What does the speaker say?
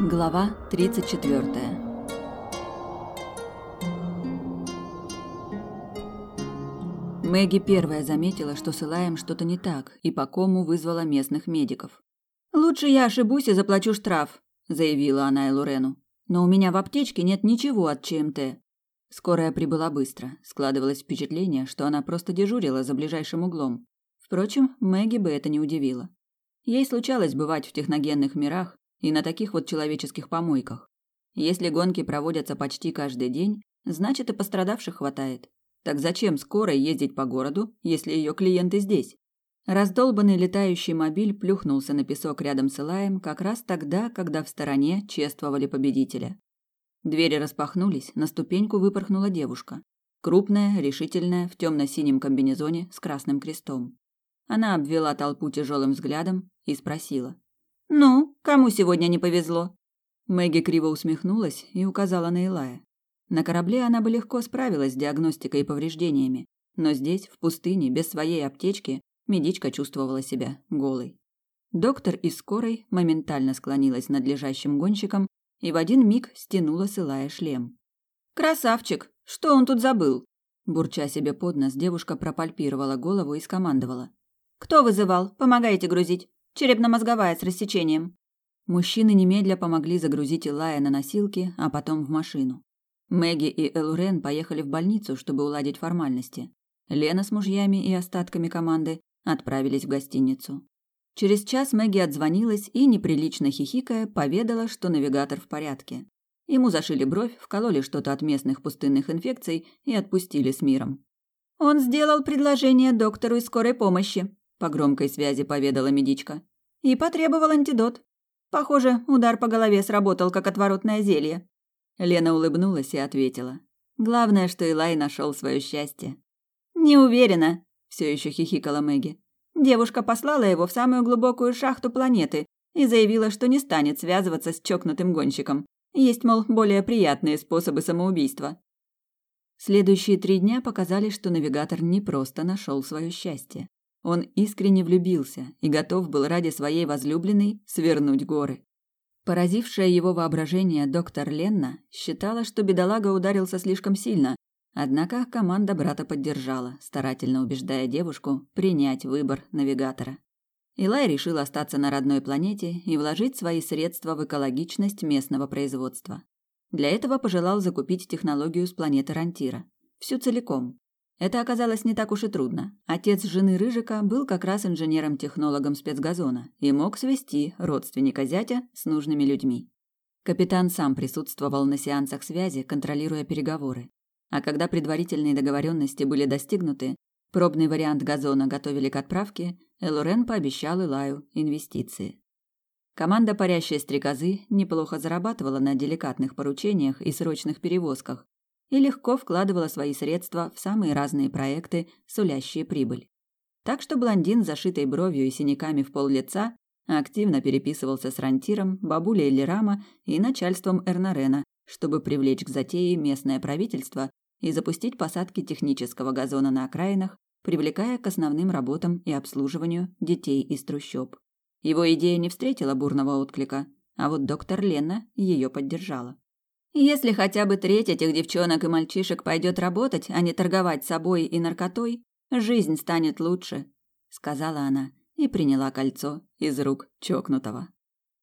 Глава 34. Мэгги первая заметила, что с Илаем что-то не так, и по кому вызвала местных медиков. «Лучше я ошибусь и заплачу штраф», – заявила она Элурену. «Но у меня в аптечке нет ничего от ЧМТ». Скорая прибыла быстро. Складывалось впечатление, что она просто дежурила за ближайшим углом. Впрочем, Мэгги бы это не удивило. Ей случалось бывать в техногенных мирах, и на таких вот человеческих помойках. Если гонки проводятся почти каждый день, значит и пострадавших хватает. Так зачем скоро ездить по городу, если ее клиенты здесь? Раздолбанный летающий мобиль плюхнулся на песок рядом с Илаем как раз тогда, когда в стороне чествовали победителя. Двери распахнулись, на ступеньку выпорхнула девушка. Крупная, решительная, в темно-синем комбинезоне с красным крестом. Она обвела толпу тяжелым взглядом и спросила. «Ну, кому сегодня не повезло?» Мэгги криво усмехнулась и указала на Илая. На корабле она бы легко справилась с диагностикой и повреждениями, но здесь, в пустыне, без своей аптечки, медичка чувствовала себя голой. Доктор из скорой моментально склонилась над лежащим гонщиком и в один миг стянула с Илая шлем. «Красавчик! Что он тут забыл?» Бурча себе под нос, девушка пропальпировала голову и скомандовала. «Кто вызывал? Помогайте грузить. Черепно-мозговая с рассечением. Мужчины немедля помогли загрузить Илая на носилки, а потом в машину. Мэгги и Элурен поехали в больницу, чтобы уладить формальности. Лена с мужьями и остатками команды отправились в гостиницу. Через час Мэгги отзвонилась и, неприлично хихикая, поведала, что навигатор в порядке. Ему зашили бровь, вкололи что-то от местных пустынных инфекций и отпустили с миром. «Он сделал предложение доктору из скорой помощи», по громкой связи поведала медичка. И потребовал антидот. Похоже, удар по голове сработал как отворотное зелье. Лена улыбнулась и ответила: "Главное, что Илай нашел свое счастье". "Не уверена", все еще хихикала Мэгги. Девушка послала его в самую глубокую шахту планеты и заявила, что не станет связываться с чокнутым гонщиком. Есть, мол, более приятные способы самоубийства. Следующие три дня показали, что навигатор не просто нашел свое счастье. Он искренне влюбился и готов был ради своей возлюбленной свернуть горы. Поразившая его воображение доктор Ленна считала, что бедолага ударился слишком сильно, однако команда брата поддержала, старательно убеждая девушку принять выбор навигатора. Илай решил остаться на родной планете и вложить свои средства в экологичность местного производства. Для этого пожелал закупить технологию с планеты Рантира. Всю целиком, это оказалось не так уж и трудно. Отец жены Рыжика был как раз инженером-технологом спецгазона и мог свести родственника зятя с нужными людьми. Капитан сам присутствовал на сеансах связи, контролируя переговоры. А когда предварительные договоренности были достигнуты, пробный вариант газона готовили к отправке, Элорен пообещал Илаю инвестиции. Команда «Парящие стрекозы» неплохо зарабатывала на деликатных поручениях и срочных перевозках, и легко вкладывала свои средства в самые разные проекты, сулящие прибыль. Так что блондин с зашитой бровью и синяками в пол лица активно переписывался с рантиром, бабулей Лерама и начальством Эрнарена, чтобы привлечь к затее местное правительство и запустить посадки технического газона на окраинах, привлекая к основным работам и обслуживанию детей из трущоб. Его идея не встретила бурного отклика, а вот доктор Лена ее поддержала. Если хотя бы треть этих девчонок и мальчишек пойдет работать, а не торговать собой и наркотой, жизнь станет лучше, сказала она и приняла кольцо из рук чокнутого.